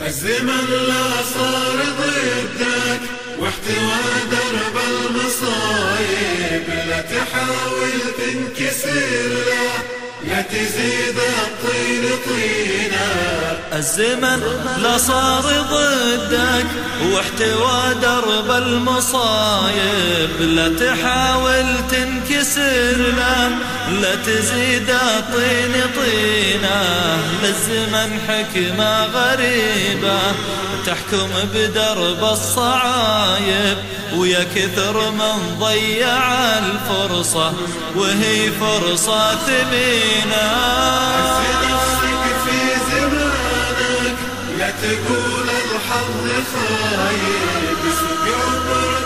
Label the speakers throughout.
Speaker 1: الزمن لا صار ضدك واحتوى درب المصايب. لا تحاول تنكسر له لا تزيد الطين طينا.
Speaker 2: الزمن لا صار ضدك واحتوى درب المصايب. لا تحاول تنكسر له لا تزيد الطين طينة للزمن حكمة غريبة. تحكم بدرب الصعايب ويا كثر من ضيع الفرصة وهي فرصة ثمينة.
Speaker 1: في زمانك لا تقول الحظ خايب.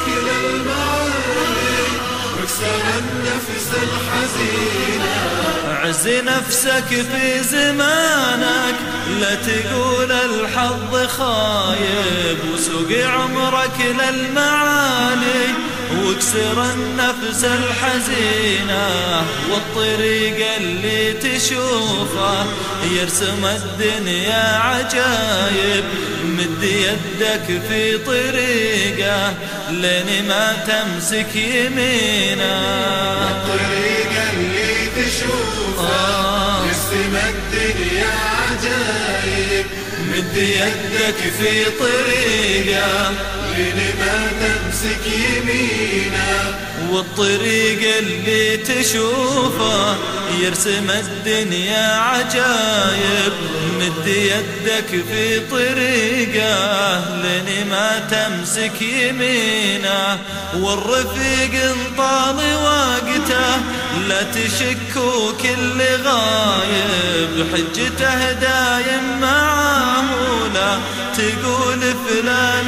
Speaker 1: للمعالي واكسر النفس الحزينة.
Speaker 2: عز نفسك في زمانك لا تقول الحظ خايب وسوق عمرك للمعالي واكسر النفس الحزينة والطريق اللي تشوفه. يرسم الدنيا عجايب مد يدك في طريقه لين ما تمسك يمينه.
Speaker 1: الطريق اللي تشوفه. يرسم الدنيا عجايب
Speaker 2: مد يدك في طريقه.
Speaker 1: ما تمسك يمينه
Speaker 2: والطريق اللي تشوفه يرسم الدنيا عجايب مد يدك في طريقه لين ما تمسك يمينه والرفيق انطال وقته لا تشكوا كل غايب حجته دايم معاه لا تقول فلان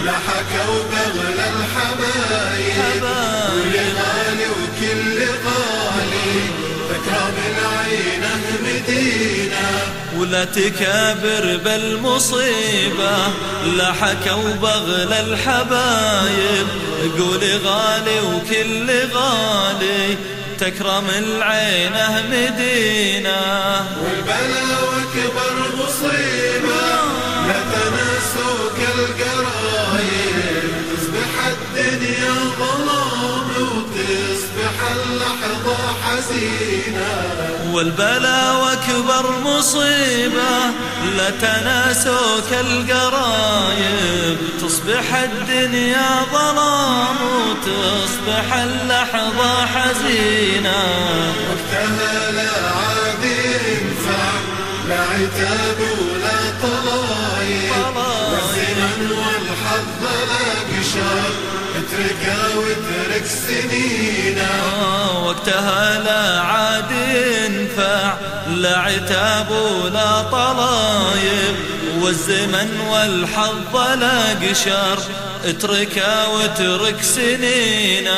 Speaker 1: بالمصيبة لا حكوا بغل الحبايب كل غالي وكل غالي. تكرم العينه مدينة.
Speaker 2: ولا تكابر بالمصيبة. لا حكوا بغل الحبايب. قولي غالي وكل غالي. تكرم العينه مدينة.
Speaker 1: والبلا وكبر مصيبة. الدنيا ظلام وتصبح اللحظة حزينة.
Speaker 2: والبلا واكبر مصيبة لا تناسوك القرايب تصبح الدنيا ظلام وتصبح اللحظة حزينة.
Speaker 1: وقتها لا عاد ينفع لا عتاب والحظ لا قشر اتركها واترك سنينه
Speaker 2: آه، وقتها لا عاد ينفع لا عتاب ولا طلايب والزمن والحظ لا قشر. اتركه واترك سنينه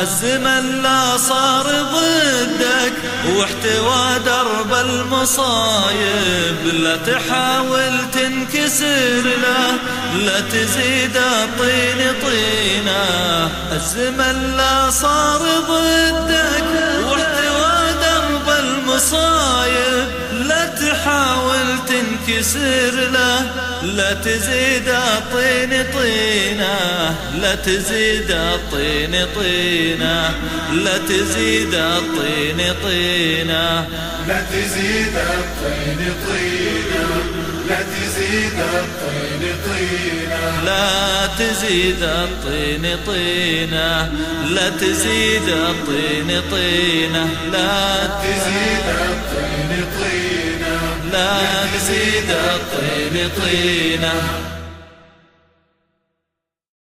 Speaker 2: الزمن لا صار ضدك. واحتوى درب المصايب لا تحاول تنكسر له لا تزيد الطين طينه. الزمن لا صار ضدك. واحتوى درب المصايب لا تحاول تنكسر له لا تزيد الطين طينة لا تزيد الطين طينة لا تزيد الطين طينة.
Speaker 1: لا تزيد الطين طينة لا تزيد الطين طينة.
Speaker 2: لا تزيد الطين طينة لا تزيد الطين طينة. لا
Speaker 1: تزيد الطين طينة.
Speaker 2: لا تزيد الطين طينة.